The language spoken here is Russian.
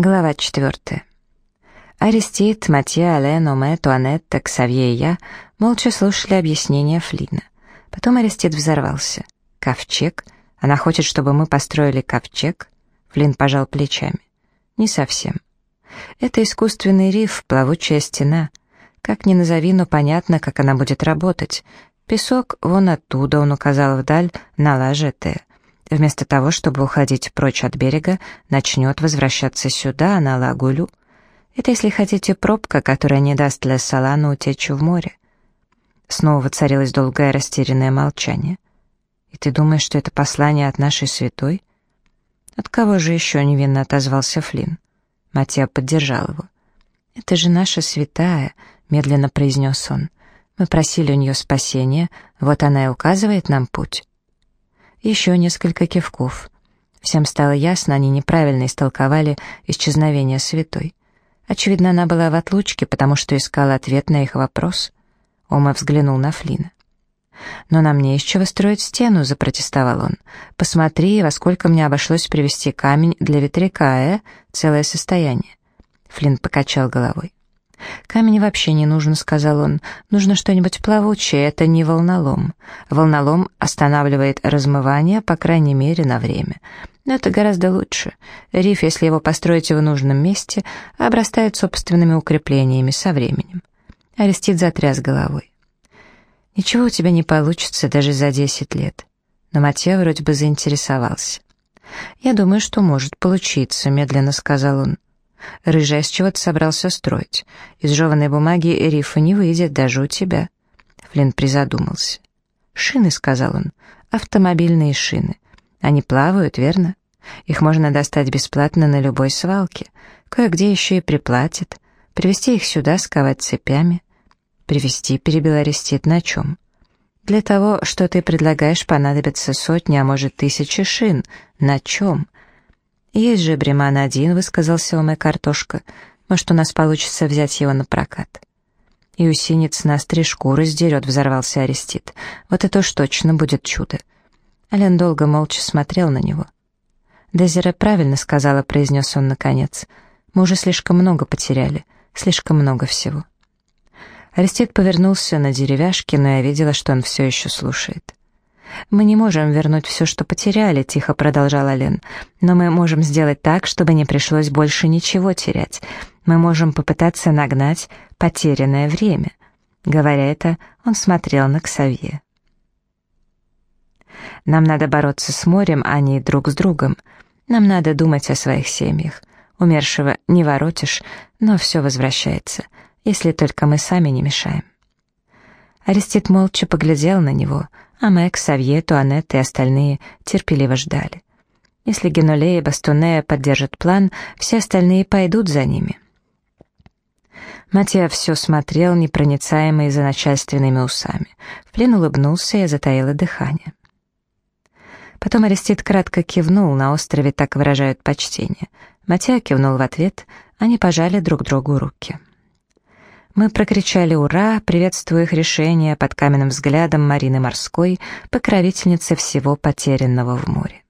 Глава четвертая. Арестит, Матье, Ален, Оме, Туанетта, Ксавье и я молча слушали объяснения Флина. Потом Арестит взорвался. «Ковчег? Она хочет, чтобы мы построили ковчег?» Флин пожал плечами. «Не совсем. Это искусственный риф, плавучая стена. Как ни назови, но понятно, как она будет работать. Песок вон оттуда, он указал вдаль, на лажете. Вместо того, чтобы уходить прочь от берега, начнет возвращаться сюда, на лагулю. Это, если хотите, пробка, которая не даст Ле Салану утечь в море. Снова воцарилось долгое растерянное молчание. «И ты думаешь, что это послание от нашей святой?» «От кого же еще?» — невинно отозвался Флинн. Матья поддержал его. «Это же наша святая», — медленно произнес он. «Мы просили у нее спасения, вот она и указывает нам путь». Еще несколько кивков. Всем стало ясно, они неправильно истолковали исчезновение святой. Очевидно, она была в отлучке, потому что искала ответ на их вопрос. Ома взглянул на Флина. «Но нам не из чего строить стену», — запротестовал он. «Посмотри, во сколько мне обошлось привезти камень для ветряка, э? Целое состояние». Флинн покачал головой. «Камень вообще не нужен», — сказал он. «Нужно что-нибудь плавучее, это не волнолом. Волнолом останавливает размывание, по крайней мере, на время. Но это гораздо лучше. Риф, если его построить в нужном месте, обрастает собственными укреплениями со временем». Арестит затряс головой. «Ничего у тебя не получится даже за десять лет». Но Матья вроде бы заинтересовался. «Я думаю, что может получиться», — медленно сказал он. Рыжая с чего ты собрался строить? Из жеванной бумаги рифа не выйдет даже у тебя. Флинн призадумался. «Шины», — сказал он, — «автомобильные шины. Они плавают, верно? Их можно достать бесплатно на любой свалке. Кое-где еще и приплатят. Привезти их сюда, сковать цепями». «Привезти», — перебил Арестит, — «на чем?» «Для того, что ты предлагаешь, понадобится сотни, а может, тысячи шин. На чем?» «Есть же Бреман-1», — высказался Оме Картошка. «Может, у нас получится взять его на прокат». «И у синиц нас три шкуры сдерет», — взорвался Арестит. «Вот это уж точно будет чудо». Ален долго молча смотрел на него. «Дезире правильно сказала», — произнес он наконец. «Мы уже слишком много потеряли, слишком много всего». Арестит повернулся на деревяшке, но я видела, что он все еще слушает. «Мы не можем вернуть все, что потеряли», — тихо продолжала Лен. «Но мы можем сделать так, чтобы не пришлось больше ничего терять. Мы можем попытаться нагнать потерянное время». Говоря это, он смотрел на Ксавье. «Нам надо бороться с морем, а не друг с другом. Нам надо думать о своих семьях. Умершего не воротишь, но все возвращается, если только мы сами не мешаем». Арестит молча поглядел на него — а Мэг, Савье, Туанет и остальные терпеливо ждали. Если Генуле и Бастуне поддержат план, все остальные пойдут за ними. Матья все смотрел, непроницаемый за начальственными усами. В плен улыбнулся и затаило дыхание. Потом Арестит кратко кивнул, на острове так выражают почтение. Матья кивнул в ответ, они пожали друг другу руки. Мы прокричали «Ура!», приветствуя их решение под каменным взглядом Марины Морской, покровительницы всего потерянного в море.